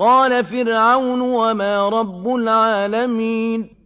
قَالَ فِرْعَوْنُ وَمَا رَبُّ الْعَالَمِينَ